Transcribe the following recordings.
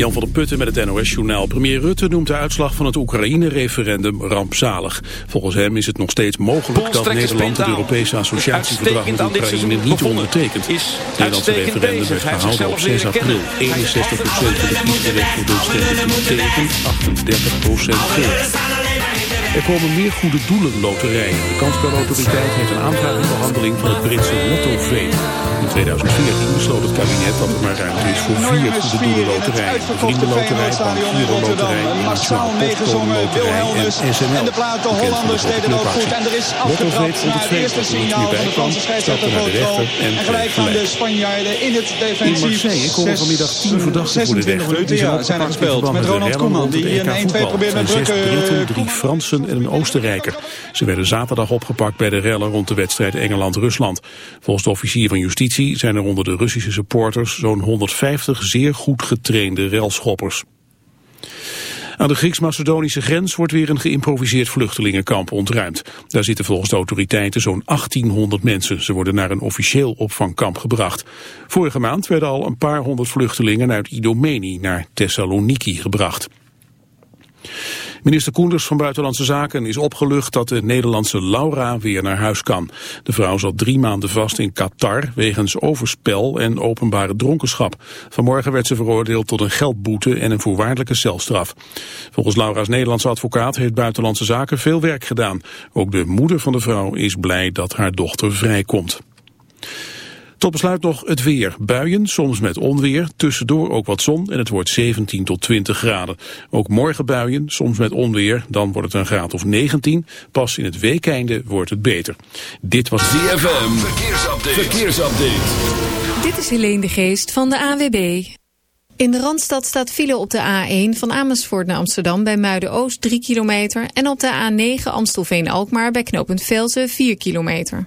Jan van der Putten met het NOS-journaal. Premier Rutte noemt de uitslag van het Oekraïne-referendum rampzalig. Volgens hem is het nog steeds mogelijk dat Nederland het Europese associatieverdrag met Oekraïne niet ondertekent. Het Nederlandse referendum werd gehouden op 6 april. 61% van de kiesgerechtigden stemde tegen, 38% voor. Er komen meer goede doelen loterijen. De kansspelautoriteit heeft een aanvraag in behandeling van het Britse Lotto V. In 2014 besloot het kabinet dat er maar ruimte is voor vier goede doelen loterijen. De Vriendenloterij, Bank Giro Loterij, Nationale Postcode Loterij en SNL. de plaat de Hollanders deden ook goed. En er is afgetrapt naar het eerste signaal van de Franse scheidsrechter. En gelijk gaan de Spanjaarden in het defensief. In Marseille komen vanmiddag tien verdachten voor de rechter. Ja, zijn er gespeeld met Ronald Koeman die een 1-2 probeert met Brugge. Drie Fransen en een Oostenrijker. Ze werden zaterdag opgepakt bij de rellen rond de wedstrijd Engeland-Rusland. Volgens de officier van justitie zijn er onder de Russische supporters zo'n 150 zeer goed getrainde relschoppers. Aan de Grieks-Macedonische grens wordt weer een geïmproviseerd vluchtelingenkamp ontruimd. Daar zitten volgens de autoriteiten zo'n 1800 mensen. Ze worden naar een officieel opvangkamp gebracht. Vorige maand werden al een paar honderd vluchtelingen uit Idomeni naar Thessaloniki gebracht. Minister Koenders van Buitenlandse Zaken is opgelucht dat de Nederlandse Laura weer naar huis kan. De vrouw zat drie maanden vast in Qatar wegens overspel en openbare dronkenschap. Vanmorgen werd ze veroordeeld tot een geldboete en een voorwaardelijke celstraf. Volgens Laura's Nederlandse advocaat heeft Buitenlandse Zaken veel werk gedaan. Ook de moeder van de vrouw is blij dat haar dochter vrijkomt. Tot besluit nog het weer. Buien, soms met onweer, tussendoor ook wat zon en het wordt 17 tot 20 graden. Ook morgen buien, soms met onweer, dan wordt het een graad of 19. Pas in het weekeinde wordt het beter. Dit was DFM. Verkeersupdate. Verkeersupdate. Dit is Helene de Geest van de AWB. In de Randstad staat file op de A1 van Amersfoort naar Amsterdam bij Muiden-Oost 3 kilometer. En op de A9 Amstelveen-Alkmaar bij knooppunt Velzen 4 kilometer.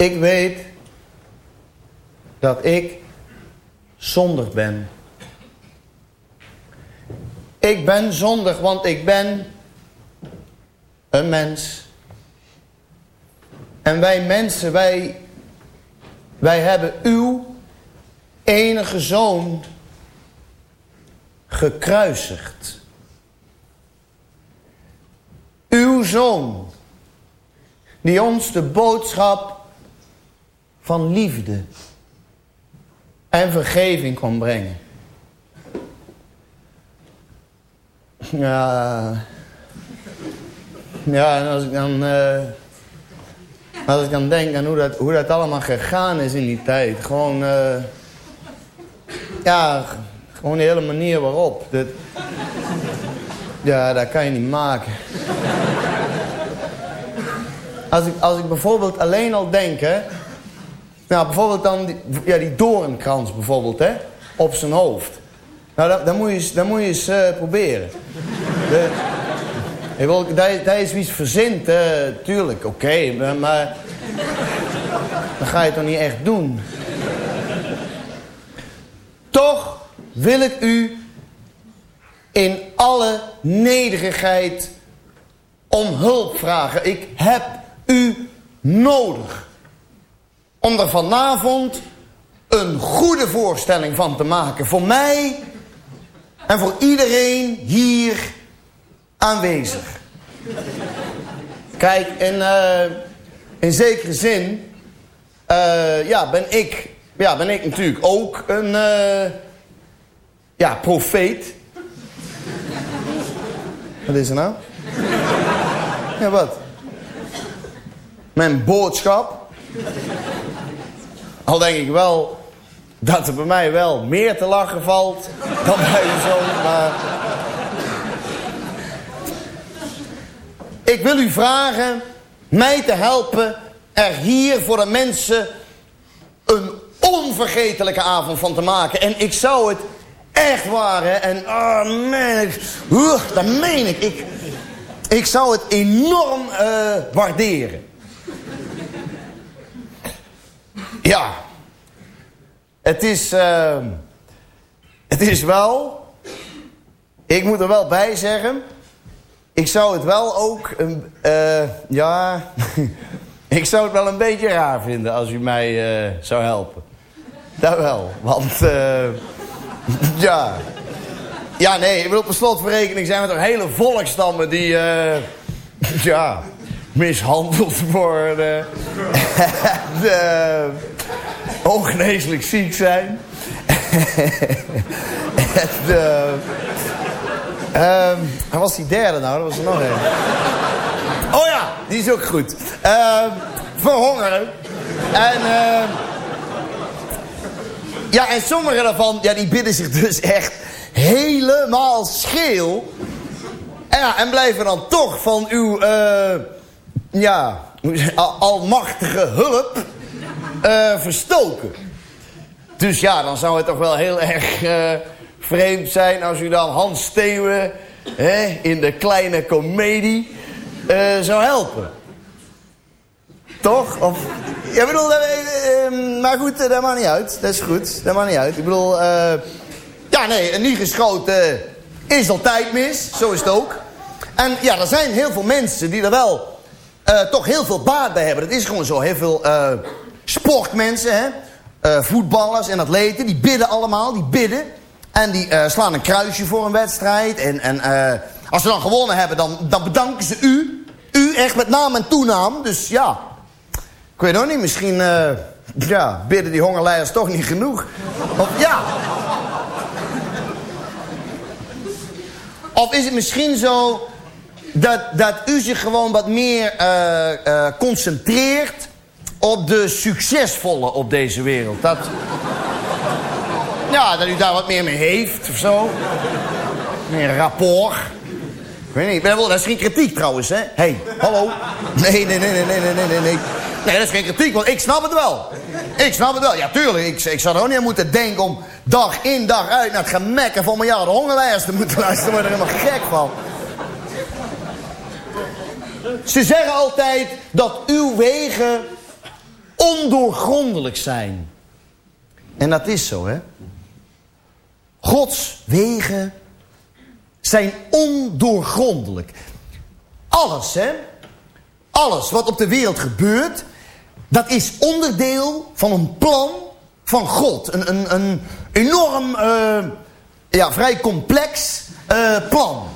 ik weet dat ik zondig ben. Ik ben zondig, want ik ben een mens. En wij mensen, wij, wij hebben uw enige zoon gekruisigd. Uw zoon, die ons de boodschap van liefde en vergeving kon brengen. Ja. Ja, en als ik dan... eh, als ik dan denk aan hoe dat, hoe dat allemaal gegaan is in die tijd. Gewoon... eh, ja, gewoon de hele manier waarop. Dat, ja, dat kan je niet maken. Als ik, als ik bijvoorbeeld alleen al denk. Nou, bijvoorbeeld dan die, ja, die doornkrans bijvoorbeeld, hè. Op zijn hoofd. Nou, dat, dat moet je eens, dat moet je eh, proberen. De, wil, dat, is- dat het verzint, eh, tuurlijk, oké. maar, maar... Dan ga je toch niet echt doen. Toch wil ik u in alle nederigheid om hulp vragen. Ik heb u nodig. Om er vanavond een goede voorstelling van te maken. Voor mij en voor iedereen hier aanwezig. Kijk, in, eh, in zekere zin eh, ja, ben, ik, ja, ben ik natuurlijk ook een eh, ja, profeet. Wat is er nou? Ja, wat? Mijn boodschap. Al denk ik wel dat er bij mij wel meer te lachen valt dan bij uw zoon, maar... Ik wil u vragen mij te helpen er hier voor de mensen een onvergetelijke avond van te maken. En ik zou het echt waar, hè. En, oh man, ik, dat meen ik. ik. Ik zou het enorm eh, waarderen. Ja. Het is... eh, het is wel... Ik moet er wel bij zeggen... Ik zou het wel ook... een eh, ja... ik zou het wel een beetje raar vinden als u mij eh, zou helpen. Dat wel. Want... eh, ja... Ja, nee, ik bedoel, per slotverrekening zijn we toch hele volkstammen die... ja... mishandeld worden. en, ongeneeslijk ziek zijn. en, ehm, waar was die derde nou? Dat was er nog een. Oh ja, die is ook goed. Ehm, verhongeren. En... ehm, ja, en sommige daarvan, ja, die bidden zich dus echt helemaal scheel. En, ja, en blijven dan toch van uw, eh, ja, al- almachtige hulp eh, verstoken. Dus ja, dan zou het toch wel heel erg eh, vreemd zijn als u dan Hans Steeuwen hè, in de kleine komedie eh, zou helpen. Toch? Of, ja, bedoel, dat, eh, eh, maar goed, dat maakt niet uit. Dat is goed, dat maakt niet uit. Ik bedoel, ja nee, een niet geschoten is altijd mis. Zo is het ook. En ja, er zijn heel veel mensen die er wel toch heel veel baat bij hebben. Dat is gewoon zo. Heel veel sportmensen, hè. Eh, voetballers en atleten, die bidden allemaal, die bidden. En die eh, slaan een kruisje voor een wedstrijd. En, en eh, als ze dan gewonnen hebben, dan, dan bedanken ze u. U echt met naam en toenaam. Dus ja, ik weet ook niet, misschien ja, bidden die hongerleiders toch niet genoeg. Of ja. Of is het misschien zo dat, dat u zich gewoon wat meer concentreert op de succesvolle op deze wereld. Dat, ja, dat u daar wat meer mee heeft of zo. Meer rapport. Ik weet niet, dat is geen kritiek trouwens, hè? Hé, hey, hallo. Nee, nee, nee, nee, nee, nee, nee, nee. Nee, dat is geen kritiek, want ik snap het wel. Ik snap het wel. Ja, tuurlijk. Ik, ik zou er ook niet aan moeten denken om dag in dag uit naar het gemekken van miljarden hongerlijers te moeten luisteren. Daar word helemaal gek van. Ze zeggen altijd dat uw wegen ondoorgrondelijk zijn. En dat is zo, hè? Gods wegen zijn ondoorgrondelijk. Alles, hè? Alles wat op de wereld gebeurt... dat is onderdeel van een plan van God. Een, een, een enorm, eh, ja, vrij complex eh, plan.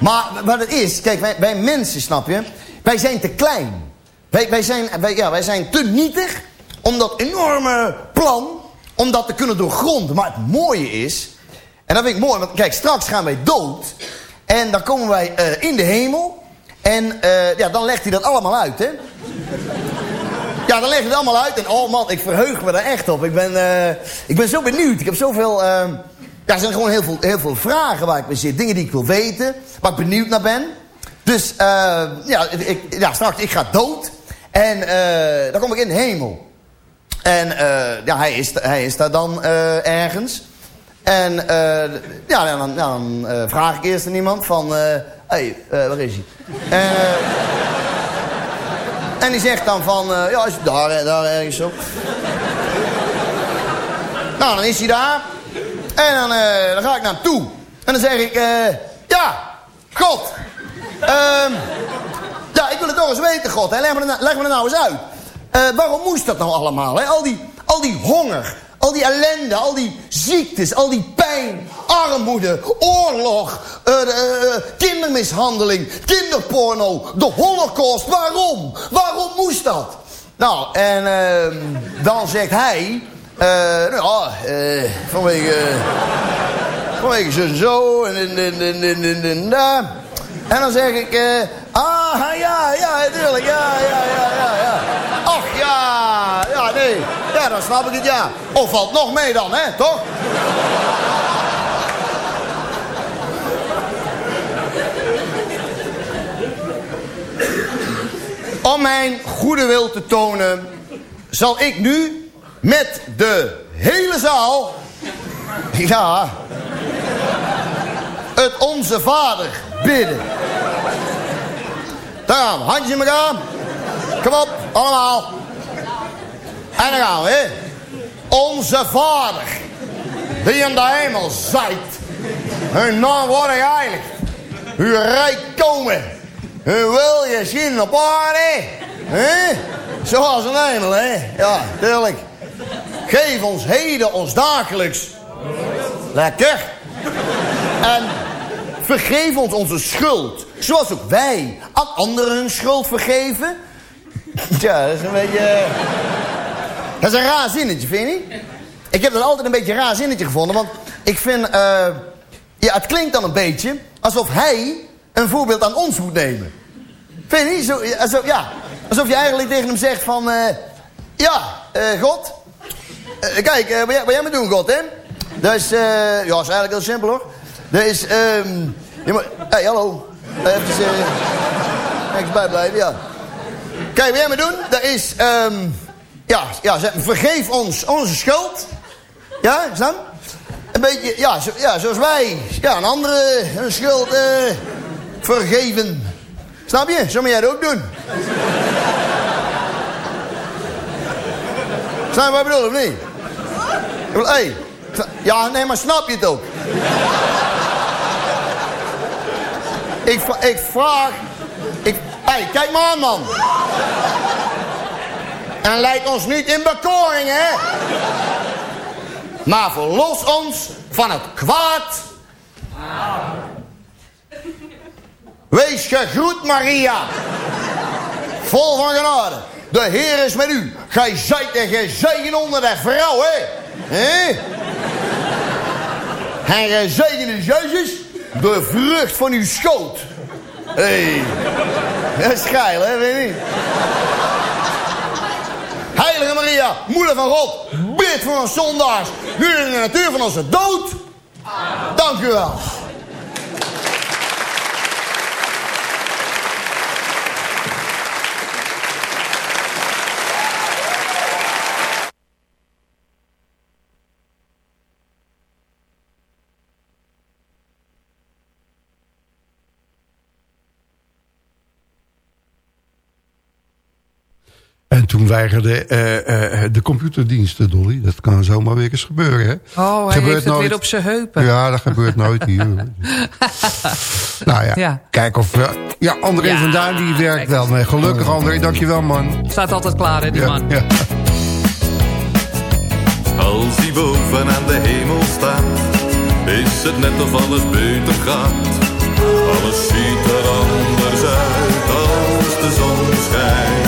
Maar wat het is, kijk, wij, wij mensen, snap je... wij zijn te klein. Wij, wij, zijn, wij, ja, wij zijn te nietig om dat enorme plan... om dat te kunnen doorgronden. Maar het mooie is... En dat vind ik mooi, want kijk, straks gaan wij dood. En dan komen wij eh, in de hemel. En eh, ja, dan legt hij dat allemaal uit, hè. Ja, dan legt hij het allemaal uit. En oh man, ik verheug me daar echt op. Ik ben, eh, ik ben zo benieuwd. Ik heb zoveel... eh, ja, er zijn gewoon heel veel, heel veel vragen waar ik mee zit. Dingen die ik wil weten. Waar ik benieuwd naar ben. Dus eh, ja, ik, ja, straks, ik ga dood. En eh, dan kom ik in de hemel. En eh, ja, hij is, hij is daar dan eh, ergens. En ja, dan, dan vraag ik eerst aan iemand van... Hé, hey, waar is hij? En, die zegt dan van... ja, is daar, daar ergens zo. nou, dan is hij daar. En dan, dan ga ik naar hem toe. En dan zeg ik... ja, God. Ehm, ja, ik wil het nog eens weten, God. Leg, me er, nou- leg er nou eens uit. Eh, waarom moest dat nou allemaal? Hè? Al, die, al die honger, al die ellende, al die ziektes, al die pijn, armoede, oorlog, eh, eh, eh, kindermishandeling, kinderporno, de holocaust. Waarom? Waarom moest dat? Nou, en ehm, dan zegt hij... eh, nou eh, vanwege... vanwege zo en en en en en en dan zeg ik, eh, ah, ja, ja, natuurlijk, ja, ja, ja, ja, ja. Ach, ja, ja, nee, ja, dan snap ik het, ja. Of valt nog mee dan, hè, toch? Om mijn goede wil te tonen, zal ik nu met de hele zaal, ja, het Onze Vader bidden. Daar gaan we, handjes in. Kom op, allemaal. En dan gaan we, hè. Onze Vader, die in de hemel zijt. Hun naam wordt geheiligd. Uw rijk komen. Uw wil je zien op aarde. hè? Zoals een hemel, hè. Ja, tuurlijk. Geef ons heden ons dagelijks. Lekker. En vergeef ons onze schuld. Zoals ook wij aan anderen hun schuld vergeven. Ja, dat is een beetje... eh, Dat is een raar zinnetje, vind je niet? Ik heb dat altijd een beetje een raar zinnetje gevonden. Want ik vind... eh, ja, het klinkt dan een beetje alsof hij een voorbeeld aan ons moet nemen. Vind je niet? Zo, alsof, ja, alsof je eigenlijk tegen hem zegt van... eh, ja, God. kijk, wat, jij, wat moet doen, God, hè? Eh, ja, is eigenlijk heel simpel, hoor. Dat is... ehm je moet, hey, hallo. Even... eh even bijblijven, ja. Kijk, wat jij moet doen, dat is... ehm ja, ja, vergeef ons onze schuld. Ja, snap? Een beetje, ja, zo, ja zoals wij. Ja, een andere een schuld eh, vergeven. Snap je? Zo moet jij dat ook doen. Snap je wat ik bedoel, of niet? Bedoel, hey, ja, nee, maar snap je het ook? Ik, ik vraag... Ik, kijk maar aan, man. En leid ons niet in bekoring, hè? Maar verlos ons van het kwaad. Wees gegroet, Maria. Vol van genade. De Heer is met u. Gij zijt en gezegen onder de vrouw, hè? Hè? En gezegend is Jezus, de vrucht van uw schoot. Hé. Hey. Dat is geil, hè? Weet je niet? Heilige Maria, moeder van God, bid voor ons zondaars, nu in de natuur van onze dood. Dank u wel. En toen weigerde eh, eh, de computerdiensten, Dolly. Dat kan zomaar weer eens gebeuren, hè? Oh, hij Gebeurt heeft het nooit. weer op zijn heupen. Ja, dat gebeurt nooit hier. nou ja, Ja. kijk of... eh, ja, André Ja, van Duin, die werkt kijk. wel mee. Gelukkig, André. Dankjewel, man. Staat altijd klaar, hè, die Ja, man. ja. Als hij boven aan de hemel staat, is het net of alles beter gaat. Alles ziet er anders uit als de zon schijnt.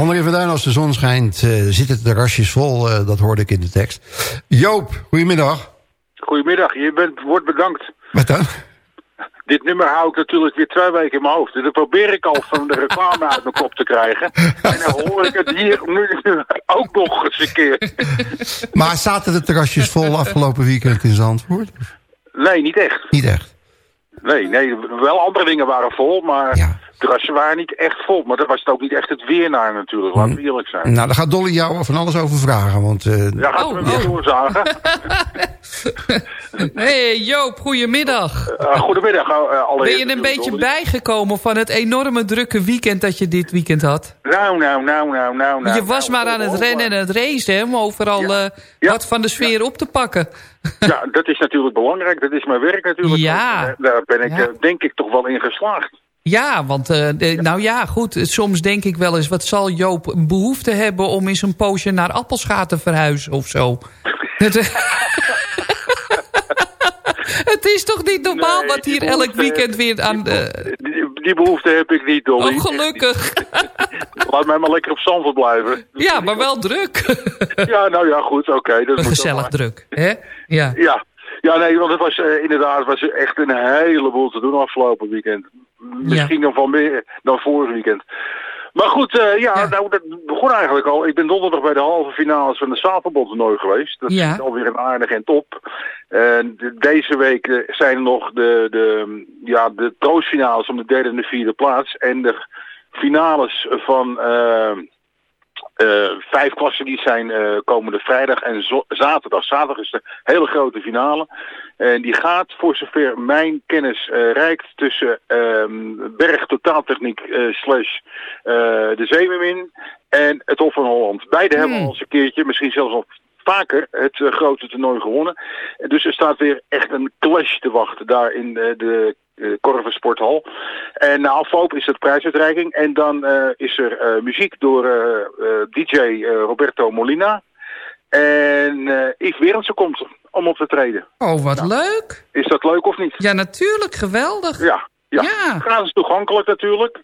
André Duin, als de zon schijnt, eh, zitten de terrasjes vol. eh, dat hoorde ik in de tekst. Joop, goedemiddag. Goedemiddag, je bent, wordt bedankt. Wat dan? Dit nummer hou ik natuurlijk weer twee weken in mijn hoofd. En dat probeer ik al van de reclame uit mijn kop te krijgen. En dan hoor ik het hier nu ook nog eens een keer. Maar zaten de terrasjes vol afgelopen weekend in Zandvoort? Nee, niet echt. Niet echt. Nee, nee, wel andere dingen waren vol, maar terrassen waren niet echt vol. Maar dat was het ook niet echt het weer naar natuurlijk, laten we eerlijk zijn. Nou, daar gaat Dolly jou van alles over vragen. Want, eh, Ja, gaat we weer doorzagen. hey Joop, goedemiddag. Uh, goedemiddag, uh, allereerst. Ben je een beetje bijgekomen van het enorme drukke weekend dat je dit weekend had? Nou, nou, nou, nou, nou. nou je was nou, maar aan het rennen en het racen hè, om overal ja. Uh, wat van de sfeer op te pakken. Ja, dat is natuurlijk belangrijk. Dat is mijn werk natuurlijk. Ja. Daar ben ik ja. denk ik toch wel in geslaagd. Ja, want uh, de, nou ja, goed. Soms denk ik wel eens, wat zal Joop behoefte hebben om eens een poosje naar Appelscha te verhuizen of zo? Het is toch niet normaal nee, wat hier elk weekend weer aan... De... Die, die, behoefte heb ik niet, Dolly. Oh, gelukkig. Laat mij maar lekker op Zandvoort blijven. Ja, maar wel druk. ja, nou ja, goed, oké. Okay, Gezellig druk, hè? Ja. Ja. Ja, nee, want het was uh, inderdaad was echt een heleboel te doen afgelopen weekend. Misschien ja. nog wel meer dan vorig weekend. Maar goed, uh, ja, ja, Nou, dat begon eigenlijk al. Ik ben donderdag bij de halve finales van de Stapelbond-toernooi geweest. Dat ja. is alweer een aardig en top. En de, deze week uh, zijn er nog de, de, ja, de troostfinales om de derde en de vierde plaats. En de finales van uh, vijf klassen die zijn komende vrijdag en zaterdag. Zaterdag is de hele grote finale. En die gaat, voor zover mijn kennis uh, reikt, tussen um, Berg Totaaltechniek slash de Zeemermin en het Hof van Holland. Beide hmm. hebben al eens een keertje, misschien zelfs al vaker, het grote toernooi gewonnen. Dus er staat weer echt een clash te wachten daar in de uh, Korven Sporthal. En na afloop is het prijsuitreiking. En dan uh, is er uh, muziek door DJ Roberto Molina. En Yves Berendsen komt om op te treden. Oh, wat nou, leuk. Is dat leuk of niet? Ja, natuurlijk. Geweldig. Ja, ja. ja. gratis toegankelijk natuurlijk.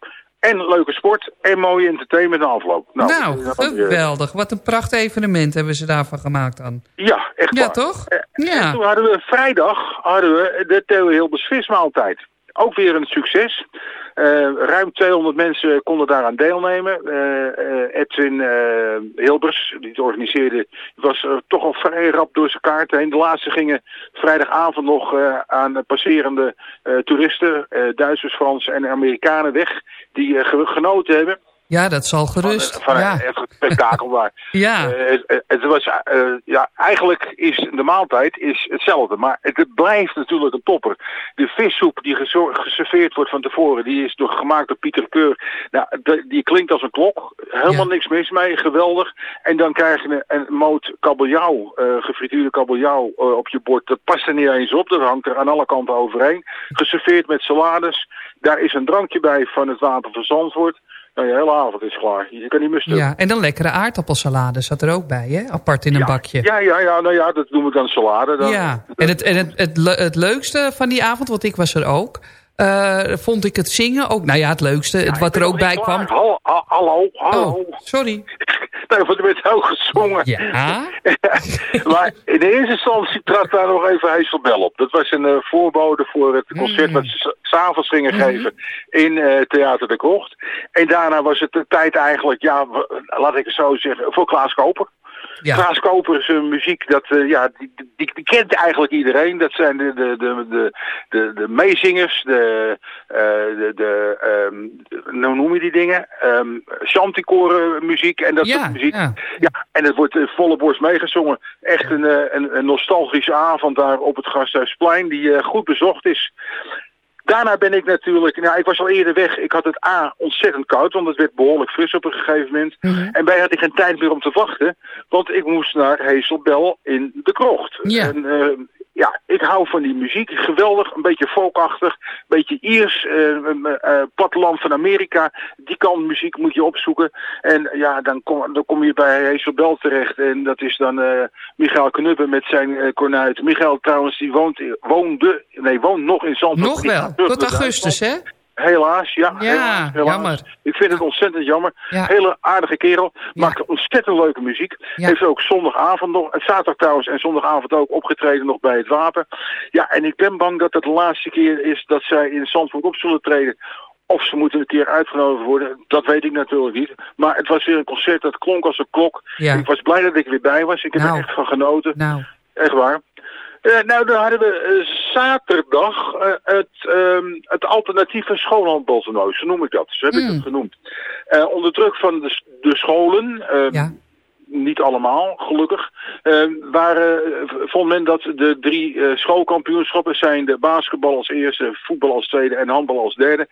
En leuke sport en mooie entertainment na afloop. Nou, nou geweldig. Wat een pracht evenement hebben ze daarvan gemaakt dan. Ja, echt Ja, waar. toch? En, ja. En toen hadden we vrijdag hadden we de Theo Hilbers vismaaltijd. Ook weer een succes. Uh, ruim 200 mensen konden daaraan deelnemen. Uh, uh, Edwin Hilbers, die het organiseerde, was toch al vrij rap door zijn kaart heen. De laatste gingen vrijdagavond nog aan passerende toeristen, Duitsers, Fransen en Amerikanen weg, die genoten hebben. Ja, dat zal gerust. Van, ja. echt een spektakel daar. Ja. Eh, het, het was, eh, ja, eigenlijk is de maaltijd is hetzelfde, maar het blijft natuurlijk een topper. De vissoep die geserveerd wordt van tevoren, die is door, gemaakt door Pieter Keur. Nou, de- die klinkt als een klok. Helemaal niks mis mee, geweldig. En dan krijg je een, een moot kabeljauw, eh, gefrituurde kabeljauw eh, op je bord. Dat past er niet eens op, dat hangt er aan alle kanten overheen. Geserveerd met salades. Daar is een drankje bij van het water van Zandvoort. Nou, je hele avond is klaar. Je kan niet meer stuk. ja. En dan lekkere aardappelsalade zat er ook bij, hè? Apart in een bakje. Ja, ja, ja, nou ja, dat noemen we dan salade. Dan. Ja, en, het, en het, het, le- het leukste van die avond, want ik was er ook... eh, vond ik het zingen ook... Nou ja, het leukste, het, wat er ook bij kwam... Hallo, ha- hallo, hallo. Oh, sorry. Nee, want er werd ook gezongen. Ja? maar in de eerste instantie trad daar nog even Heeselbel op. Dat was een eh, voorbode voor het concert wat ze s'avonds gingen geven in eh, Theater de Krocht. En daarna was het de tijd eigenlijk, ja, laat ik het zo zeggen, voor Klaas Koper. Klaas Koper is een muziek, dat, eh, ja, die, die, die kent eigenlijk iedereen. Dat zijn de, de, de, de, de, de meezingers, de, eh, de, de ehm, hoe noem je die dingen? Um, Chanticoren muziek en dat Ja, soort muziek. ja. Ja, en het wordt volle borst meegezongen. Echt een, eh, een, een nostalgische avond daar op het Gasthuisplein die goed bezocht is. Daarna ben ik natuurlijk, nou ik was al eerder weg. Ik had het A ontzettend koud, want het werd behoorlijk fris op een gegeven moment. En bij had ik geen tijd meer om te wachten, want ik moest naar Heeselbel in de krocht. Ja. En, eh, ja, ik hou van die muziek. Geweldig, een beetje folkachtig, een beetje Iers, eh, eh, eh, platteland van Amerika. Die kant muziek moet je opzoeken. En ja, dan kom, dan kom je bij Heeselbel terecht. En dat is dan eh Michael Knuppen met zijn eh kornuit. Michael trouwens, die woont, woonde, nee, woont nog in Zandvoort. Nog wel, tot augustus, hè? Helaas, ja. Ja, helaas, helaas. jammer. Ik vind het ontzettend jammer. Ja. Hele aardige kerel. Maakt ontzettend leuke muziek. Ja. Heeft ook zondagavond nog, en zaterdag trouwens en zondagavond ook opgetreden nog bij het Wapen. Ja, en ik ben bang dat het de laatste keer is dat zij in Zandvoort op zullen treden. Of ze moeten een keer uitgenodigd worden, dat weet ik natuurlijk niet. Maar het was weer een concert dat klonk als een klok. Ik was blij dat ik er weer bij was. Ik heb Nou. er echt van genoten. Nou, Echt waar. Eh, nou, dan hadden we eh, zaterdag eh, het, ehm, het alternatieve schoolhandbaltoernooi, zo noem ik dat. Zo heb ik Mm. het genoemd. Onder druk van de, de scholen, ehm, ja. niet allemaal, gelukkig, ehm, waren, vond men dat de drie schoolkampioenschappen zijn de basketbal als eerste, voetbal als tweede en handbal als derde,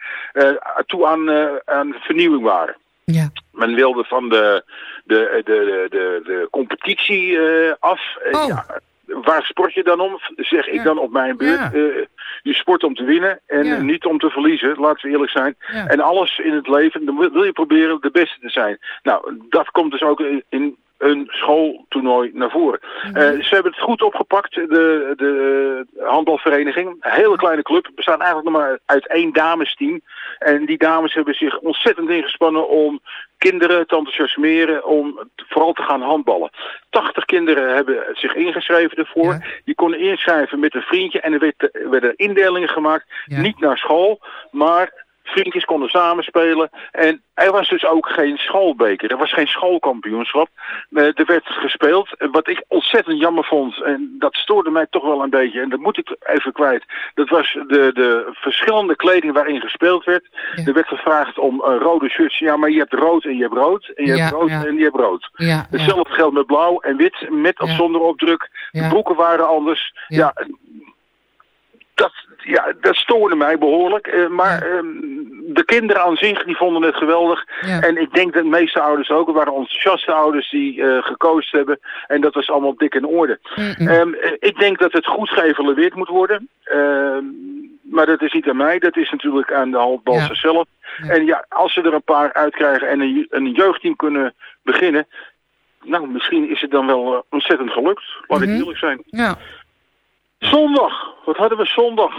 toe aan, aan vernieuwing waren. Ja. Men wilde van de, de, de, de, de, de competitie af. Oh. ja, waar sport je dan om? Zeg ik dan op mijn beurt. Ja. Eh, je sport om te winnen en Ja. niet om te verliezen. Laten we eerlijk zijn. En alles in het leven, dan wil je proberen de beste te zijn. Nou, dat komt dus ook in een schooltoernooi naar voren. Mhm. Eh, ze hebben het goed opgepakt, de, de handbalvereniging. Een hele kleine club, bestaat eigenlijk nog maar uit één damesteam. En die dames hebben zich ontzettend ingespannen om kinderen te enthousiasmeren om vooral te gaan handballen. 80 kinderen hebben zich ingeschreven ervoor. Ja. Die konden inschrijven met een vriendje en er werd, er werden indelingen gemaakt. Ja. Niet naar school, maar vriendjes konden samenspelen. En er was dus ook geen schoolbeker. Er was geen schoolkampioenschap. Eh, er werd gespeeld. Wat ik ontzettend jammer vond, en dat stoorde mij toch wel een beetje, en dat moet ik even kwijt. Dat was de, de verschillende kleding waarin gespeeld werd. Ja. Er werd gevraagd om rode shirts. Ja, maar je hebt rood en je hebt rood. En je Ja, hebt rood ja. en je hebt rood. Hetzelfde geldt met blauw en wit, met of zonder opdruk. De broeken waren anders. Ja. Dat, ja, dat stoorde mij behoorlijk. Eh, maar ehm, de kinderen aan zich, die vonden het geweldig. Ja. En ik denk dat de meeste ouders ook. Er waren enthousiaste ouders die eh gekozen hebben. En dat was allemaal dik in orde. Ehm, eh, ik denk dat het goed geëvalueerd moet worden. Ehm, maar dat is niet aan mij. Dat is natuurlijk aan de handbalsters Ja. zelf. En ja, als ze er een paar uitkrijgen en een, een jeugdteam kunnen beginnen... Nou, misschien is het dan wel ontzettend gelukt. Laat Mhm. ik eerlijk zijn. Ja. Zondag. Wat hadden we zondag?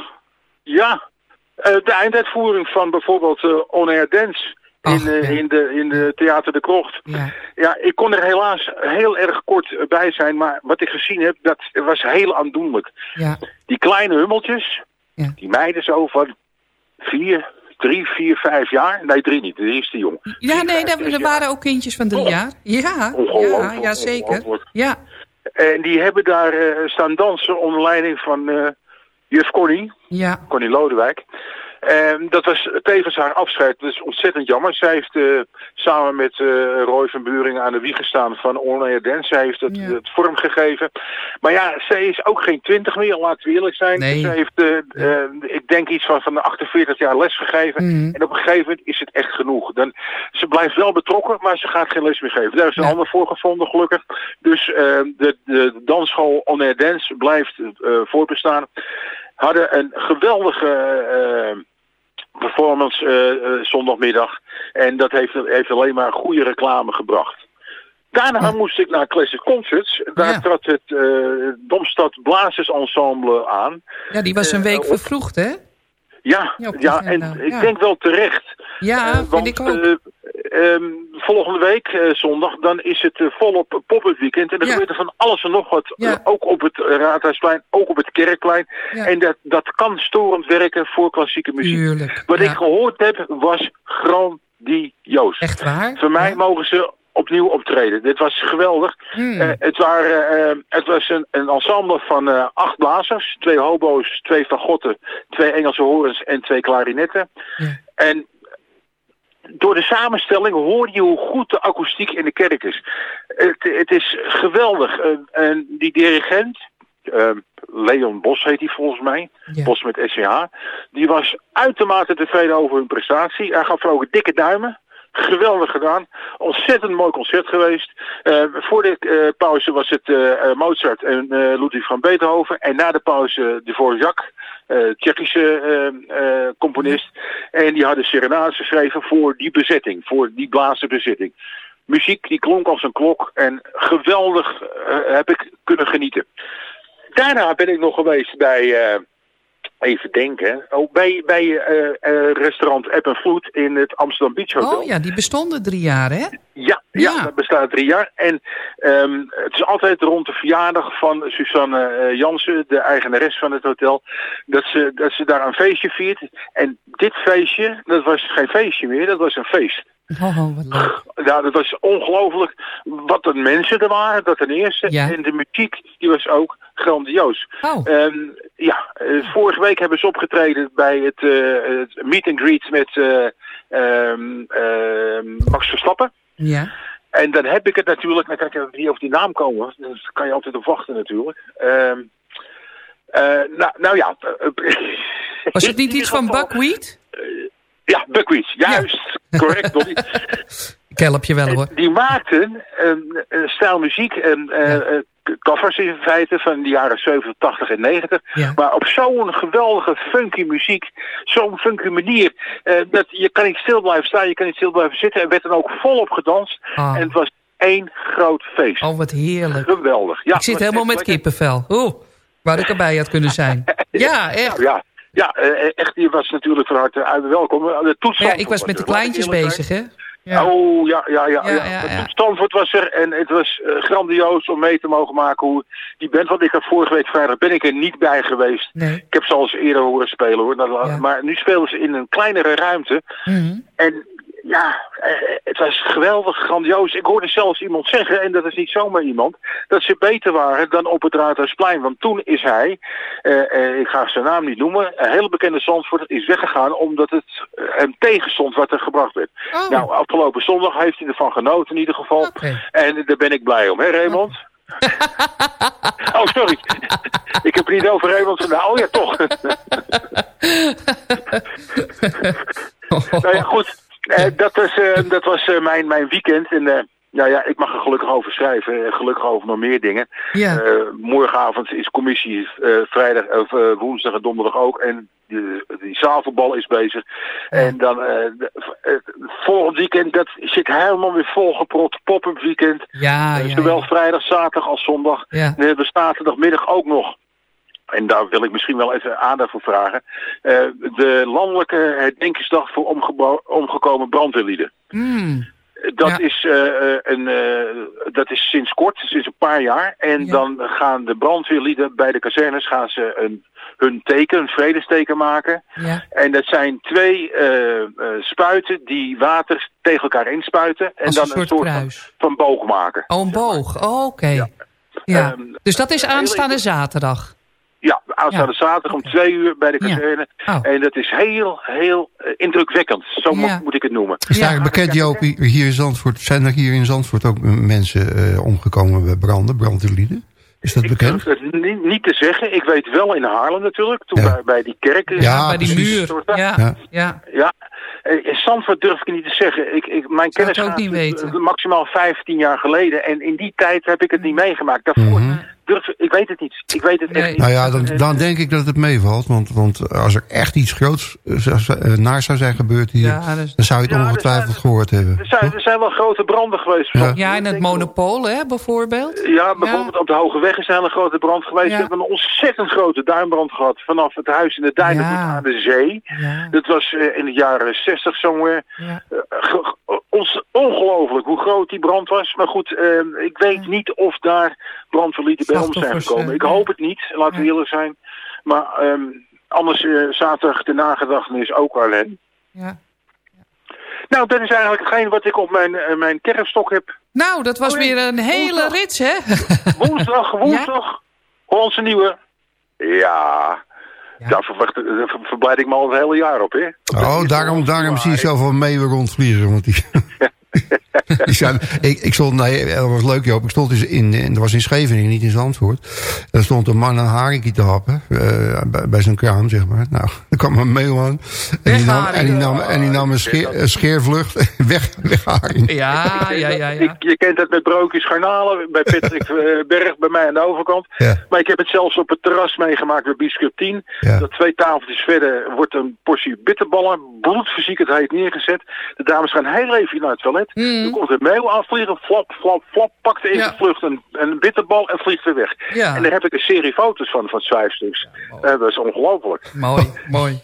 Ja, eh, de einduitvoering van bijvoorbeeld eh On Air Dance in, Ach, eh, ja. in, de, in de Theater de Krocht. Ja. Ja, ik kon er helaas heel erg kort bij zijn, maar wat ik gezien heb, dat was heel aandoenlijk. Ja. Die kleine hummeltjes, Ja. die meiden zo van vier, drie, vier, vijf jaar. Nee, drie niet, drie is te jong. Ja, Vier, nee, vijf, er, er waren ook kindjes van drie Oh. jaar. Ja, ja, ja, zeker. Ja, En die hebben daar eh, staan dansen onder leiding van eh juf Connie. ja, Connie Lodewijk. Ehm, dat was tevens haar afscheid. Dat is ontzettend jammer. Zij heeft eh, samen met eh, Roy van Buringen aan de wieg gestaan van On Air Dance. Zij heeft het, het vorm gegeven. Maar ja, zij is ook geen twintig meer, laten we eerlijk zijn. Nee. Zij heeft, eh, ik denk iets van, van de 48 jaar les gegeven. Mhm. En op een gegeven moment is het echt genoeg. Dan, ze blijft wel betrokken, maar ze gaat geen les meer geven. Daar is een ander voor gevonden, gelukkig. Dus de, de dansschool On Air Dance blijft voortbestaan. Hadden een geweldige... performance eh, eh, zondagmiddag. En dat heeft, heeft alleen maar goede reclame gebracht. Daarna moest ik naar Classic Concerts. Daar trad het eh Domstad Blazers Ensemble aan. Ja, die was een week vervroegd, hè? Ja, Ja, ja en ik ja. denk wel terecht. Ja, vind want, ik ook. Eh, ehm, volgende week, eh, zondag, dan is het eh, volop pop-up weekend. En er Ja. gebeurt er van alles en nog wat. Ja. Eh, ook op het Raadhuisplein, ook op het Kerkplein. Ja. En dat, dat kan storend werken voor klassieke muziek. Tuurlijk, Wat ik gehoord heb, was grandioos. Echt waar? Voor mij mogen ze opnieuw optreden. Dit was geweldig. Hmm. Het, waren, eh, het was een, een ensemble van acht blazers. Twee hobo's, twee fagotten, twee Engelse horens en twee klarinetten. En door de samenstelling hoor je hoe goed de akoestiek in de kerk is. Het, het is geweldig. En die dirigent, eh, Leon Bos heet hij volgens mij, Bos met SCH, die was uitermate tevreden over hun prestatie. Hij gaf ook dikke duimen. Geweldig gedaan. Ontzettend mooi concert geweest. Eh, voor de eh, pauze was het eh, Mozart en Ludwig van Beethoven. En na de pauze de eh Tsjechische componist. En die hadden serenades geschreven voor die bezetting. Voor die blazenbezetting. Muziek die klonk als een klok. En geweldig heb ik kunnen genieten. Daarna ben ik nog geweest bij... Even denken. Oh, bij bij eh, eh, restaurant App en Vloed in het Amsterdam Beach Hotel. Oh ja, die bestonden drie jaar, hè? Ja, ja. dat bestaat drie jaar. En ehm, het is altijd rond de verjaardag van Susanne eh, Jansen, de eigenares van het hotel, dat ze, dat ze daar een feestje viert. En dit feestje, dat was geen feestje meer, dat was een feest. Oh, wat leuk. Ja, dat was ongelooflijk wat een mensen er waren, dat ten eerste. Ja. En de muziek, die was ook grandioos. Oh. Ehm, ja, eh, vorige week hebben ze opgetreden bij het, eh, het meet and greet met eh, ehm, ehm, Max Verstappen. Ja. En dan heb ik het natuurlijk, dan kan ik niet over die naam komen. Daar kan je altijd op wachten natuurlijk. Nou, nou ja. Was het niet iets van buckwheat? Ja, buckwheat. Juist. Correct, Dolly. Ik help je wel, hoor. Die maakten een, een stijl muziek en eh, eh, covers in feite van de jaren 70, 80 en 90. Maar op zo'n geweldige funky muziek, zo'n funky manier, eh, dat je kan niet stil blijven staan, je kan niet stil blijven zitten. Er werd dan ook volop gedanst Ah. en het was één groot feest. Oh, wat heerlijk. Geweldig. Ja, ik zit helemaal met kippenvel. Oeh, waar ik erbij had kunnen zijn. Ja, echt. Ja, ja eh, echt, je was natuurlijk van harte uit welkom. De ja, ik was met de kleintjes bezig, hè? Ja. Oh, ja, ja, ja. Ja, Stanford was er en het was eh, grandioos om mee te mogen maken hoe die band. Want ik heb vorige week vrijdag ben ik er niet bij geweest. Nee. Ik heb ze al eens eerder horen spelen hoor. Nou, Maar nu spelen ze in een kleinere ruimte. Mhm. En ja, eh, het was geweldig, grandioos. Ik hoorde zelfs iemand zeggen, en dat is niet zomaar iemand, dat ze beter waren dan op het Raadhuisplein. Want toen is hij, eh, eh, ik ga zijn naam niet noemen, een hele bekende Zandvoort is weggegaan omdat het hem tegenstond wat er gebracht werd. Oh. Nou, afgelopen zondag heeft hij ervan genoten in ieder geval. En daar ben ik blij om, hè Raymond? Oh, sorry. ik heb het niet over Raymond. Nou, oh ja, toch. nou ja, goed. Eh, dat was, eh, dat was eh, mijn, mijn weekend. En eh, nou ja, ik mag er gelukkig over schrijven. En gelukkig over nog meer dingen. Ja. Morgenavond is commissie. vrijdag, of woensdag en donderdag ook. En die, die zaalvoetbal is bezig. En dan volgend weekend, dat zit helemaal weer volgeprot. Pop-up weekend. Ja, Zowel ja. vrijdag, zaterdag als zondag. Ja. We hebben zaterdagmiddag ook nog. En daar wil ik misschien wel even aandacht voor vragen. eh, de landelijke herdenkingsdag voor omgekomen brandweerlieden. Mm. Dat, is, eh, eh, een, dat is sinds kort, sinds een paar jaar. En dan gaan de brandweerlieden bij de kazernes gaan ze een, hun teken, een vredesteken maken. Ja. En dat zijn twee spuiten die water tegen elkaar inspuiten. En Als dan een een soort soort van, van boog maken. Oh, een boog. Oh, oké. Ja. Ehm, dus dat is aanstaande zaterdag. Ja, aanstaande zaterdag om twee uur bij de kazerne. Oh. En dat is heel, heel eh, indrukwekkend. Zo mo- Ja. moet ik het noemen. Is eigenlijk bekend, Joop, hier in Zandvoort... zijn er hier in Zandvoort ook mensen eh, omgekomen bij branden, brandweerlieden? Is dat Ik bekend? durf het niet, niet te zeggen. Ik weet wel in Haarlem natuurlijk, toen Ja. bij, bij die kerken. Ja, bij die precies. muur. Ja. Ja, ja. Ja, Eh, in Zandvoort durf ik niet te zeggen. Ik, ik, mijn Zou kennis het ook gaat niet weten. eh, maximaal 15 jaar geleden. En in die tijd heb ik het niet meegemaakt. Daarvoor Mhm. Durf ik weet het niet. Ik weet het echt niet. Nou ja, dan, dan denk ik dat het meevalt. Want, want als er echt iets groots eh, eh, naar zou zijn gebeurd hier... Ja, is- dan zou je het Ja, er ongetwijfeld zijn- gehoord hebben. Er zijn, er zijn wel grote branden geweest. Ja. Ja, in het monopool, hè, bijvoorbeeld. Ja, bijvoorbeeld op de Hoge Weg is een hele grote brand geweest. Ja. We hebben een ontzettend grote duinbrand gehad vanaf het huis in de tot aan de zee. Ja, Dat was eh, in de jaren 60 somewhere. Eh, ongelooflijk hoe groot die brand was. Maar goed, eh, ik weet niet of daar brandverlieten bij ons zijn gekomen. eh, Ik ja. hoop het niet, laten we Ja. eerlijk zijn. Maar ehm, anders eh, zaterdag de nagedachtenis ook alleen. ja. Nou, dat is eigenlijk hetgeen wat ik op mijn, eh, mijn kerfstok heb. Nou, dat was Oh, weer een hele Woensdag. rits, hè? Woensdag, woensdag, Hollandse Nieuwe. Ja, daar verwacht, daar ver- verblijd ik me al het hele jaar op, hè. Oh, daarom, daarom zie je zoveel meeuwen rondvliegen. Want die, die zijn, ik, ik stond, nee, dat was leuk Joop. Ik stond dus in, dat was in Scheveningen, niet in Zandvoort. Er stond een man een haringje te happen. eh, bij, bij zo'n kraam, zeg maar. Nou, er kwam een meeuw aan. En die nam, en die nam, en die nam een, scheer, een scheervlucht. weg, weg haring. Ja, ja, ja, Ik, ja. je kent het met broodjes garnalen bij Patrick eh, Berg, bij mij aan de overkant. Ja. Maar ik heb het zelfs op het terras meegemaakt bij Bioscoop 10. Ja. Dat twee tafeltjes verder wordt een portie bitterballen, bloedfysiek het heet, neergezet. De dames gaan heel even naar het toilet. Dan komt een meeuw aanvliegen, flap, flap, flap, pakt in Mm. Ja. de vlucht een, een bitterbal en vliegt weer weg. Ja. En daar heb ik een serie foto's van, van vijf stuks. Eh, dat is ongelooflijk. Mooi, mooi.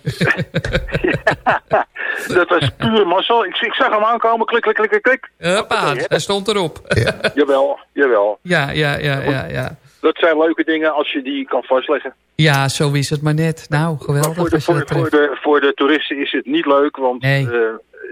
dat was puur mazzel. Ik, ik zag hem aankomen, klik, klik, klik, klik, klik. Huppa, hij stond erop. Jawel, jawel. Ja, ja, ja, ja, ja. Dat zijn leuke dingen als je die kan vastleggen. Ja, zo is het maar net. Nou, Maar geweldig voor de, voor, voor, de, voor de toeristen is het niet leuk, want Nee. eh,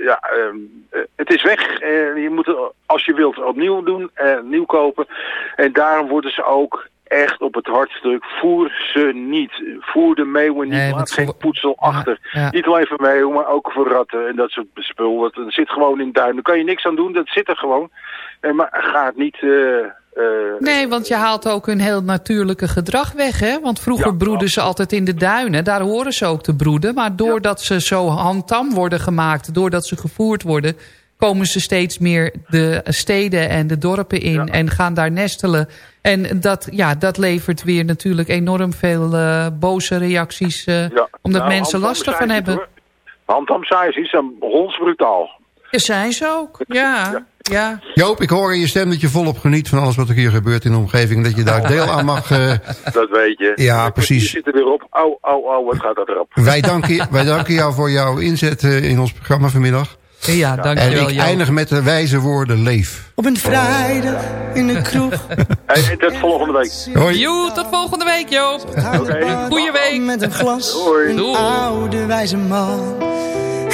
ja, ehm, eh, het is weg. Eh, je moet het, als je wilt opnieuw doen, eh, nieuw kopen. En daarom worden ze ook echt op het hartstuk. Voer ze niet. Voer de meeuwen niet. Nee, Laat geen poetsel achter. ja. Niet alleen voor meeuwen, maar ook voor ratten en dat soort spul. Dat, dat zit gewoon in de duin. Daar kan je niks aan doen. Dat zit er gewoon. Eh, maar ga het niet... eh, eh, Nee, want je haalt ook hun heel natuurlijke gedrag weg, hè? Want vroeger Ja, broeden ze altijd in de duinen. Daar horen ze ook te broeden. Maar doordat ze zo handtam worden gemaakt, doordat ze gevoerd worden... komen ze steeds meer de steden en de dorpen in en gaan daar nestelen. En dat, ja, dat levert weer natuurlijk enorm veel boze reacties... ja. omdat Nou, mensen last ervan zijn ze hebben. Handtam zijn ze iets aan hondsbrutaal. Ja, zijn ze ook, ja. ja. Joop, ik hoor in je stem dat je volop geniet van alles wat er hier gebeurt in de omgeving. Dat je daar deel aan mag. eh, Dat weet je. Ja, Je precies. zit er weer op. Au, au, au, wat gaat dat erop? wij, danken, wij danken jou voor jouw inzet eh, in ons programma vanmiddag. Ja, En dankjewel. ik Joop. eindig met de wijze woorden leef. Op een vrijdag in de kroeg. Hey, tot volgende week. Hoi. Joe, tot volgende week, Joop. Goeie week. Met een glas. Een Doei. oude wijze man.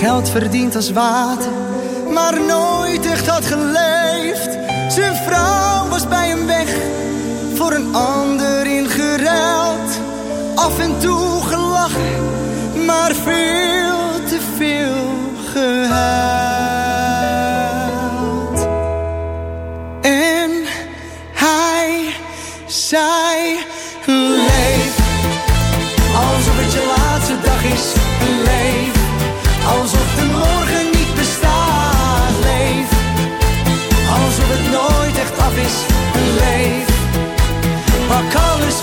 Geld verdiend als water, maar nooit echt had geleefd. Zijn vrouw was bij hem weg, voor een ander ingeruild. Af en toe gelachen, maar veel te veel gehuild. Our colors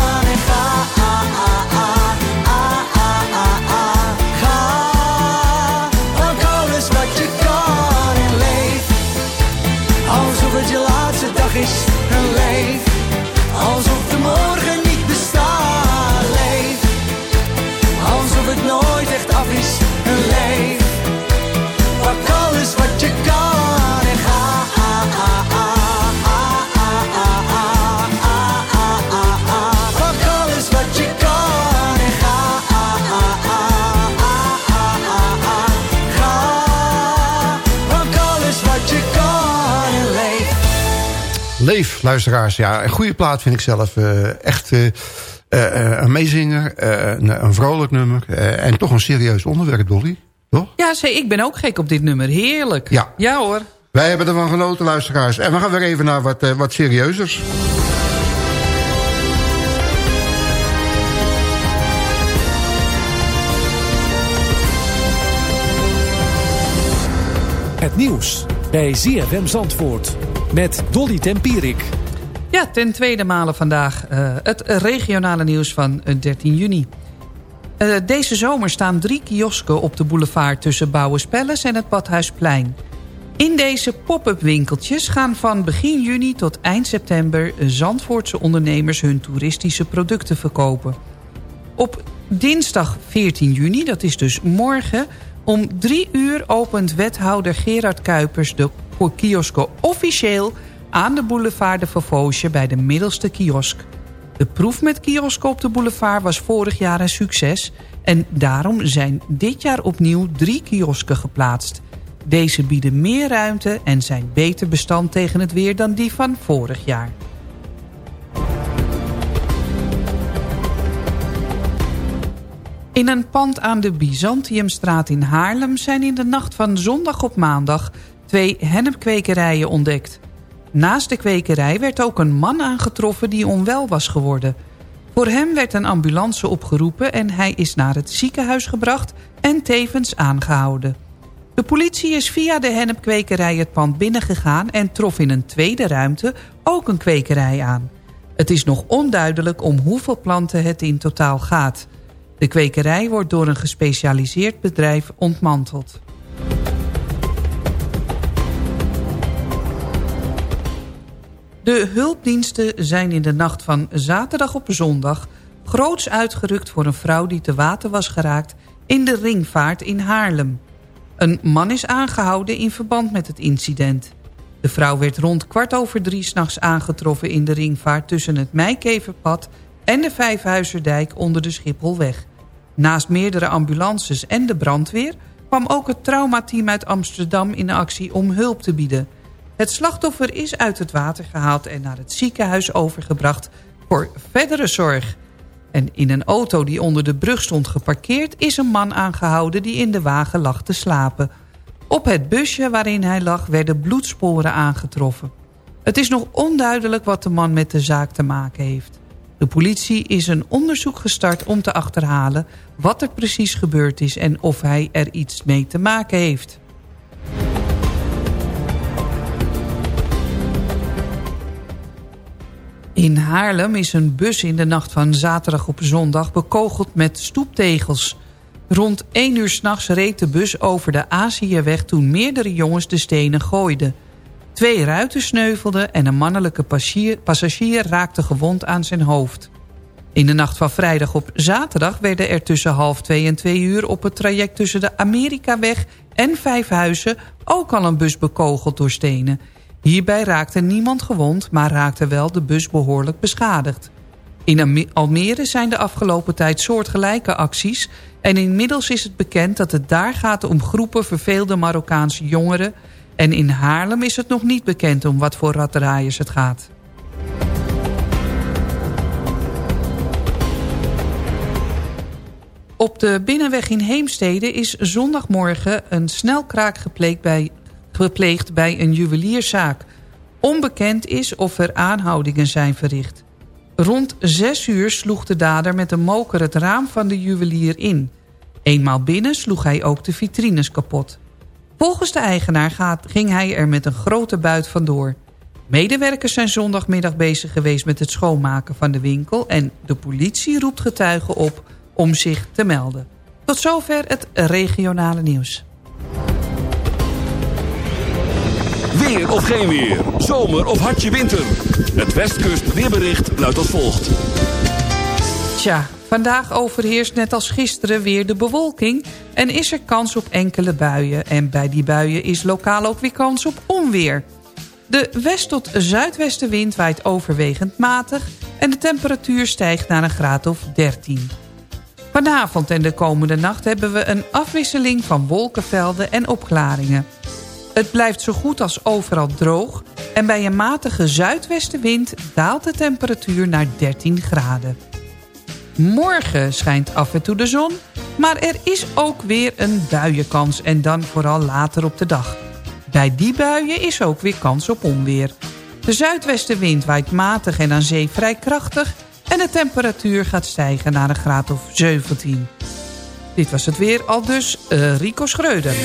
Leef, luisteraars. Ja, een goede plaat vind ik zelf. eh, echt eh, eh, een meezinger, eh, een, een vrolijk nummer. eh, en toch een serieus onderwerp, Dolly. Ja, zeg, ik ben ook gek op dit nummer. Heerlijk. Ja. Ja hoor. Wij hebben ervan genoten, luisteraars. En we gaan weer even naar wat, eh, wat serieuzers. Het nieuws bij ZFM Zandvoort met Dolly Tempierik. Ja, ten tweede malen vandaag eh, het regionale nieuws van eh, 13 juni. Eh, deze zomer staan drie kiosken op de boulevard tussen Bouwenspelles en het Badhuisplein. In deze pop-up winkeltjes gaan van begin juni tot eind september... Zandvoortse ondernemers hun toeristische producten verkopen. Op dinsdag 14 juni, dat is dus morgen... om drie uur opent wethouder Gerard Kuipers de kiosken officieel... aan de boulevard de Vervoosje bij de middelste kiosk. De proef met kiosken op de boulevard was vorig jaar een succes... en daarom zijn dit jaar opnieuw drie kiosken geplaatst. Deze bieden meer ruimte en zijn beter bestand tegen het weer dan die van vorig jaar. In een pand aan de Byzantiumstraat in Haarlem... zijn in de nacht van zondag op maandag twee hennepkwekerijen ontdekt. Naast de kwekerij werd ook een man aangetroffen die onwel was geworden. Voor hem werd een ambulance opgeroepen en hij is naar het ziekenhuis gebracht... en tevens aangehouden. De politie is via de hennepkwekerij het pand binnengegaan... en trof in een tweede ruimte ook een kwekerij aan. Het is nog onduidelijk om hoeveel planten het in totaal gaat... De kwekerij wordt door een gespecialiseerd bedrijf ontmanteld. De hulpdiensten zijn in de nacht van zaterdag op zondag... groots uitgerukt voor een vrouw die te water was geraakt... in de ringvaart in Haarlem. Een man is aangehouden in verband met het incident. De vrouw werd rond kwart over drie s'nachts aangetroffen in de ringvaart... tussen het Meikeverpad en de Vijfhuizerdijk onder de Schipholweg. Naast meerdere ambulances en de brandweer... kwam ook het traumateam uit Amsterdam in actie om hulp te bieden. Het slachtoffer is uit het water gehaald en naar het ziekenhuis overgebracht... voor verdere zorg. En in een auto die onder de brug stond geparkeerd... is een man aangehouden die in de wagen lag te slapen. Op het busje waarin hij lag werden bloedsporen aangetroffen. Het is nog onduidelijk wat de man met de zaak te maken heeft. De politie is een onderzoek gestart om te achterhalen wat er precies gebeurd is en of hij er iets mee te maken heeft. In Haarlem is een bus in de nacht van zaterdag op zondag bekogeld met stoeptegels. Rond 1 uur s'nachts reed de bus over de Aziëweg toen meerdere jongens de stenen gooiden. Twee ruiten sneuvelden en een mannelijke passagier, raakte gewond aan zijn hoofd. In de nacht van vrijdag op zaterdag werden er tussen half twee en twee uur... op het traject tussen de Amerikaweg en Vijfhuizen... ook al een bus bekogeld door stenen. Hierbij raakte niemand gewond, maar raakte wel de bus behoorlijk beschadigd. In Almere zijn de afgelopen tijd soortgelijke acties... en inmiddels is het bekend dat het daar gaat om groepen verveelde Marokkaanse jongeren... en in Haarlem is het nog niet bekend om wat voor rattenraaiers het gaat. Op de binnenweg in Heemstede is zondagmorgen een snelkraak gepleegd bij, gepleegd bij een juwelierszaak. Onbekend is of er aanhoudingen zijn verricht. Rond zes uur sloeg de dader met een moker het raam van de juwelier in. Eenmaal binnen sloeg hij ook de vitrines kapot. Volgens de eigenaar gaat, ging hij er met een grote buit vandoor. Medewerkers zijn zondagmiddag bezig geweest met het schoonmaken van de winkel... en de politie roept getuigen op om zich te melden. Tot zover het regionale nieuws. Weer of geen weer. Zomer of hartje winter. Het Westkust weerbericht luidt als volgt. Tja, vandaag overheerst net als gisteren weer de bewolking... en is er kans op enkele buien. En bij die buien is lokaal ook weer kans op onweer. De west- tot zuidwestenwind waait overwegend matig... en de temperatuur stijgt naar een graad of 13. Vanavond en de komende nacht hebben we een afwisseling van wolkenvelden en opklaringen. Het blijft zo goed als overal droog... en bij een matige zuidwestenwind daalt de temperatuur naar 13 graden. Morgen schijnt af en toe de zon, maar er is ook weer een buienkans... en dan vooral later op de dag. Bij die buien is ook weer kans op onweer. De zuidwestenwind waait matig en aan zee vrij krachtig... en de temperatuur gaat stijgen naar een graad of 17. Dit was het weer, al dus uh, Rico Schreuder.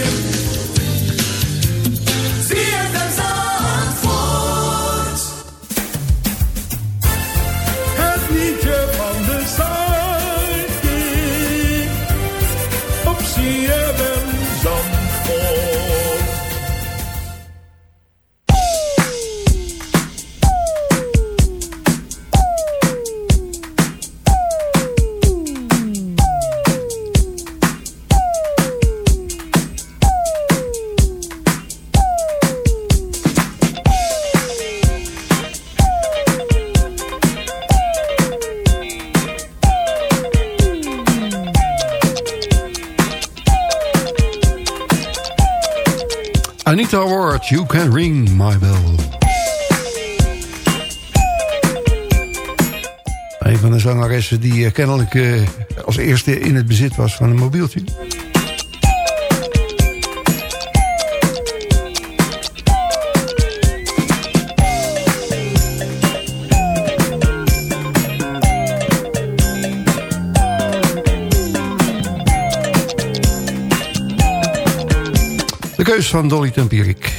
You Can Ring My Bell. Een van de zangeressen die eh, kennelijk eh, als eerste in het bezit was van een mobieltje. De keus van Dolly Tempierik.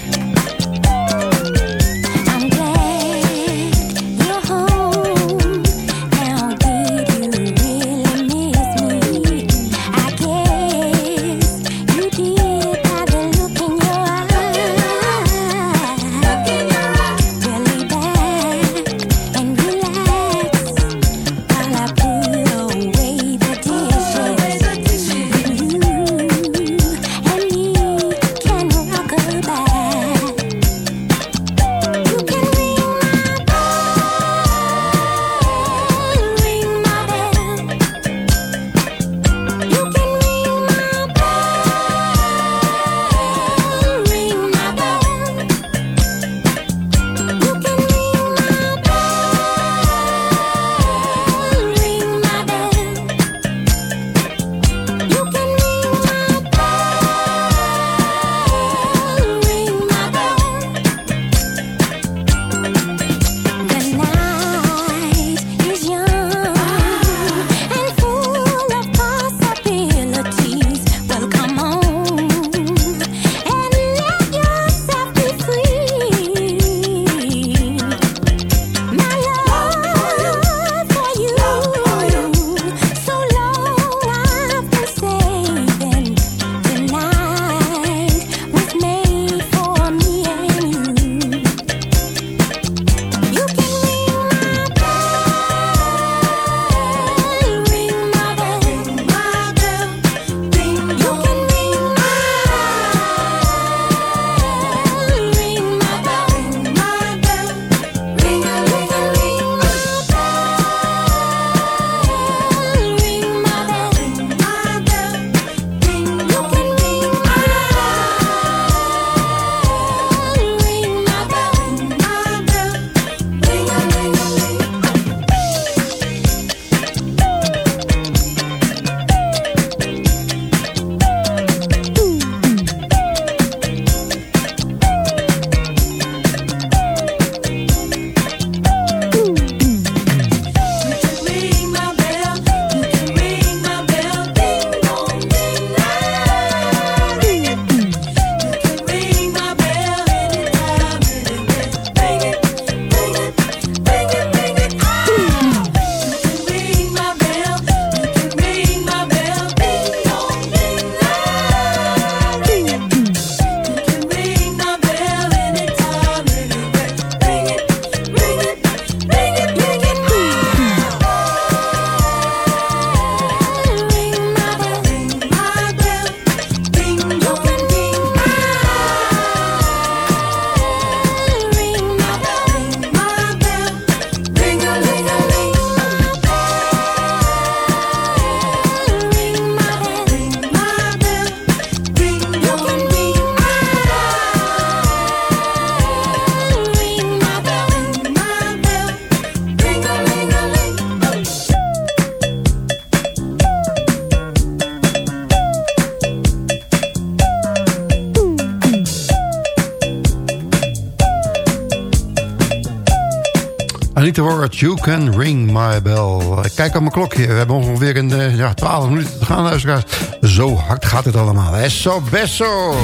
te horen. You can ring my bell. Kijk op mijn klokje. We hebben ongeveer een, eh, ja, 12 minuten te gaan, luisteraars. Zo hard gaat het allemaal. Esso, beso.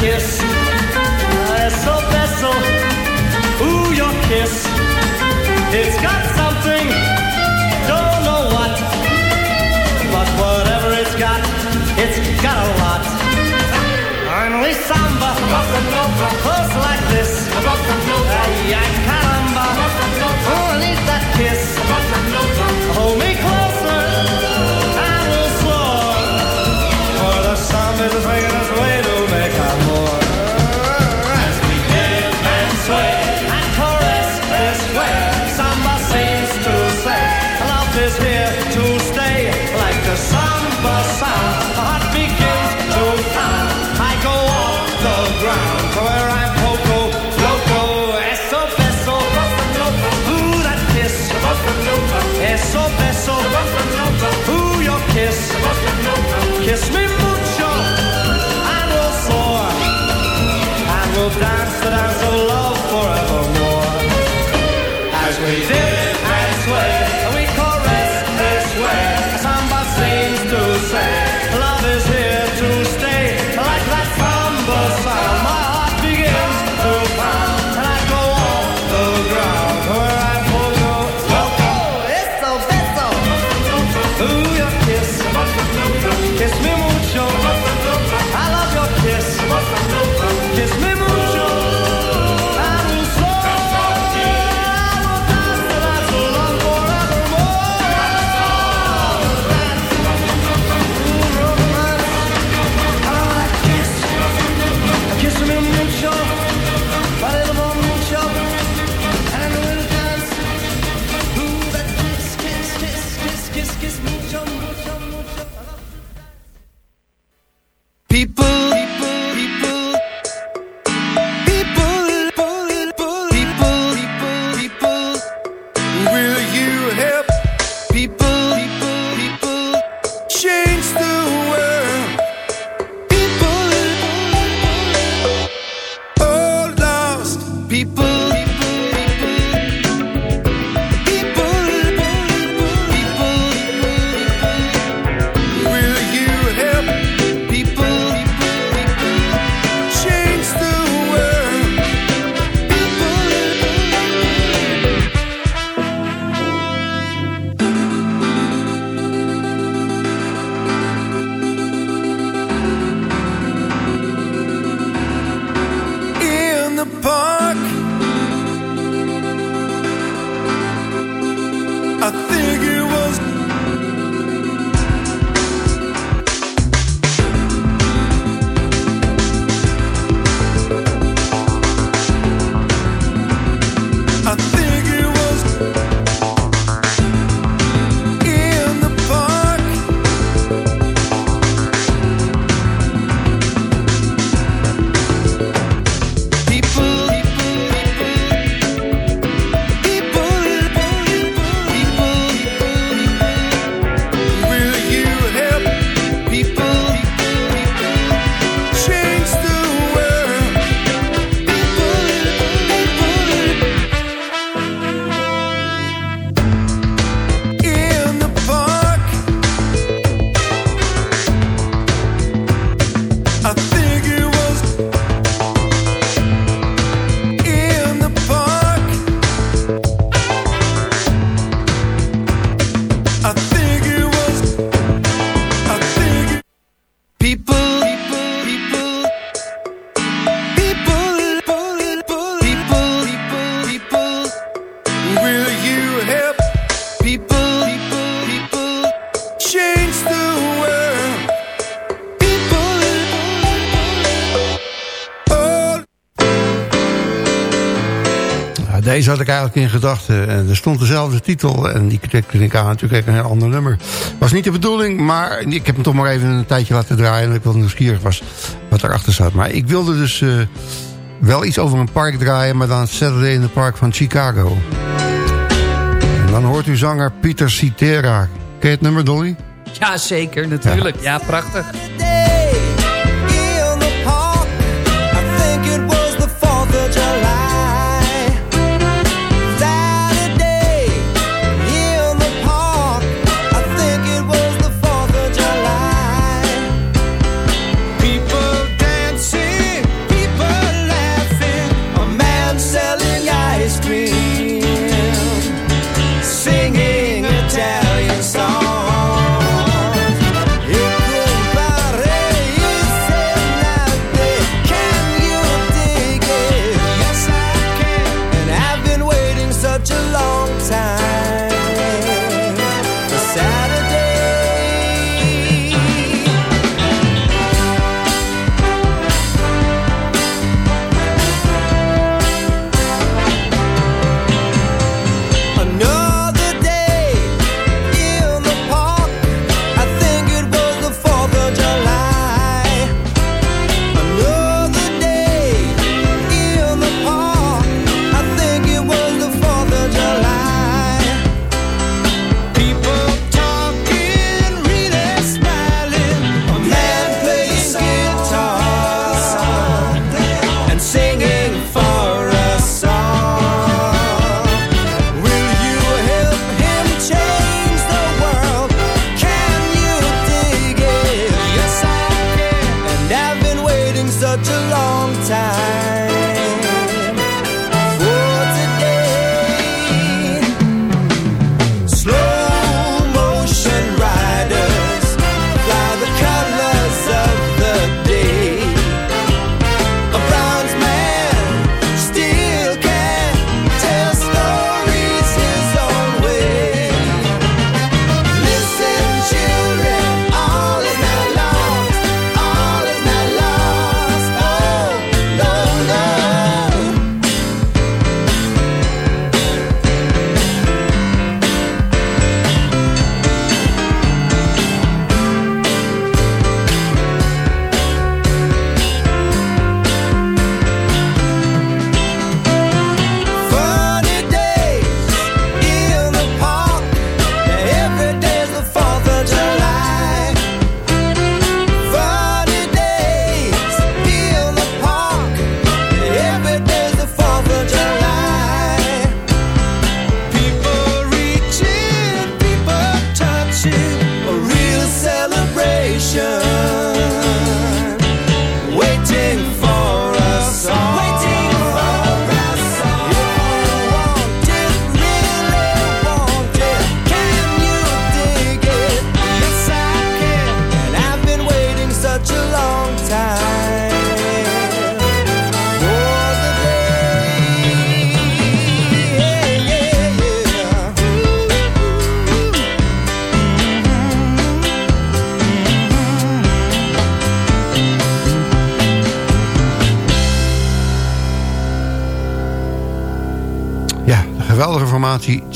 Kiss. very somber. Close like this. Ay, ay, caramba. Who needs that kiss? had ik eigenlijk in gedachten. En er stond dezelfde titel en die ik aan natuurlijk een heel ander nummer. Was niet de bedoeling, maar ik heb hem toch maar even een tijdje laten draaien... omdat ik wel nieuwsgierig was wat erachter zat. Maar ik wilde dus eh, wel iets over een park draaien... maar dan Saturday in het park van Chicago. En dan hoort u zanger Pieter Citera. Ken je het nummer, Dolly? Ja, zeker, natuurlijk. ja prachtig.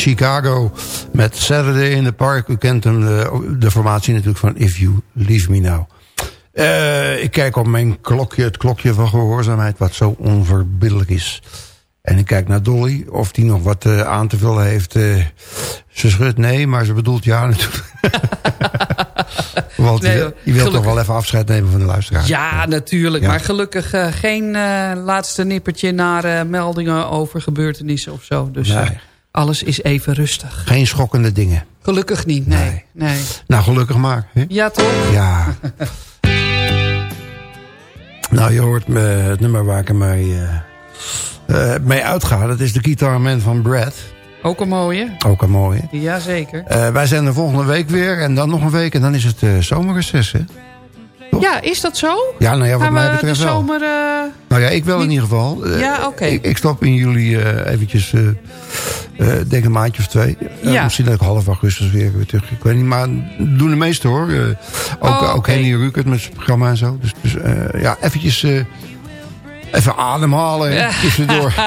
Chicago met Saturday in the Park. U kent hem, de, de formatie natuurlijk van If You Leave Me Now. Eh, ik kijk op mijn klokje, het klokje van gehoorzaamheid... wat zo onverbiddelijk is. En ik kijk naar Dolly, of die nog wat eh, aan te vullen heeft. Eh, ze schudt nee, maar ze bedoelt ja natuurlijk. Want Nee, je, wilt toch wel even afscheid nemen van de luisteraar. Ja, natuurlijk. Ja. Maar gelukkig geen laatste nippertje naar meldingen over gebeurtenissen of zo. Dus Nee. Alles is even rustig. Geen schokkende dingen. Gelukkig niet, nee. nee. Nou, gelukkig maar. Hè? Ja, toch? Ja. nou, je hoort me, het nummer waar ik ermee eh, eh, mee uitga. Dat is de Guitar Man van Brad. Ook een mooie. Ook een mooie. Jazeker. Eh wij zijn er volgende week weer. En dan nog een week. En dan is het uh, zomerreces, hè? Ja, is dat zo? Ja, nou ja, wat mij betreft wel. zomer... eh, Nou ja, ik wel in ieder geval. Eh, Ja, oké. Ik, ik stop in juli eh, eventjes, denk een maandje of twee. Ja. Misschien dat ik half augustus weer, weer terug. Ik weet niet, maar doen de meeste hoor. Ook, Oh, ook oké. Henny Rukert met zijn programma en zo. Dus, dus ja, eventjes... even ademhalen hè, tussendoor.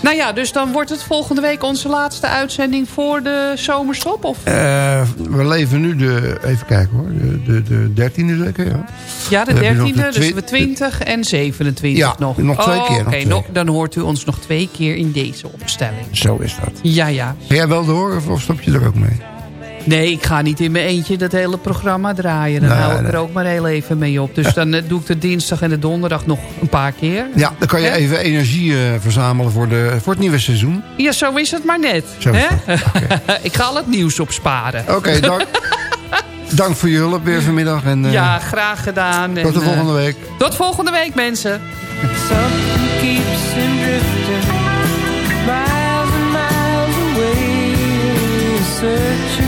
Nou ja, dus dan wordt het volgende week onze laatste uitzending voor de zomerstop? Of? Eh, we leven nu de, even kijken hoor, de, de, de dertiende zeker, ja. Ja, de Dan heb je nog 13e, de dus we 20 en 27 Ja, nog. nog twee Oh, keer, nog Oké, dan hoort u ons nog twee keer in deze opstelling. Zo is dat. Ja, ja. Ga jij wel door of, of stop je er ook mee? Nee, ik ga niet in mijn eentje dat hele programma draaien. Dan Nee, hou ik nee. er ook maar heel even mee op. Dus dan eh, doe ik de dinsdag en de donderdag nog een paar keer. Ja, dan kan je even energie eh, verzamelen voor, de, voor het nieuwe seizoen. Ja, zo is het maar net. Zo is hè? ik ga al het nieuws opsparen. Oké, dank, dank voor je hulp weer vanmiddag. En, eh, Ja, graag gedaan. tot de En, volgende week. Tot volgende week, mensen. Searching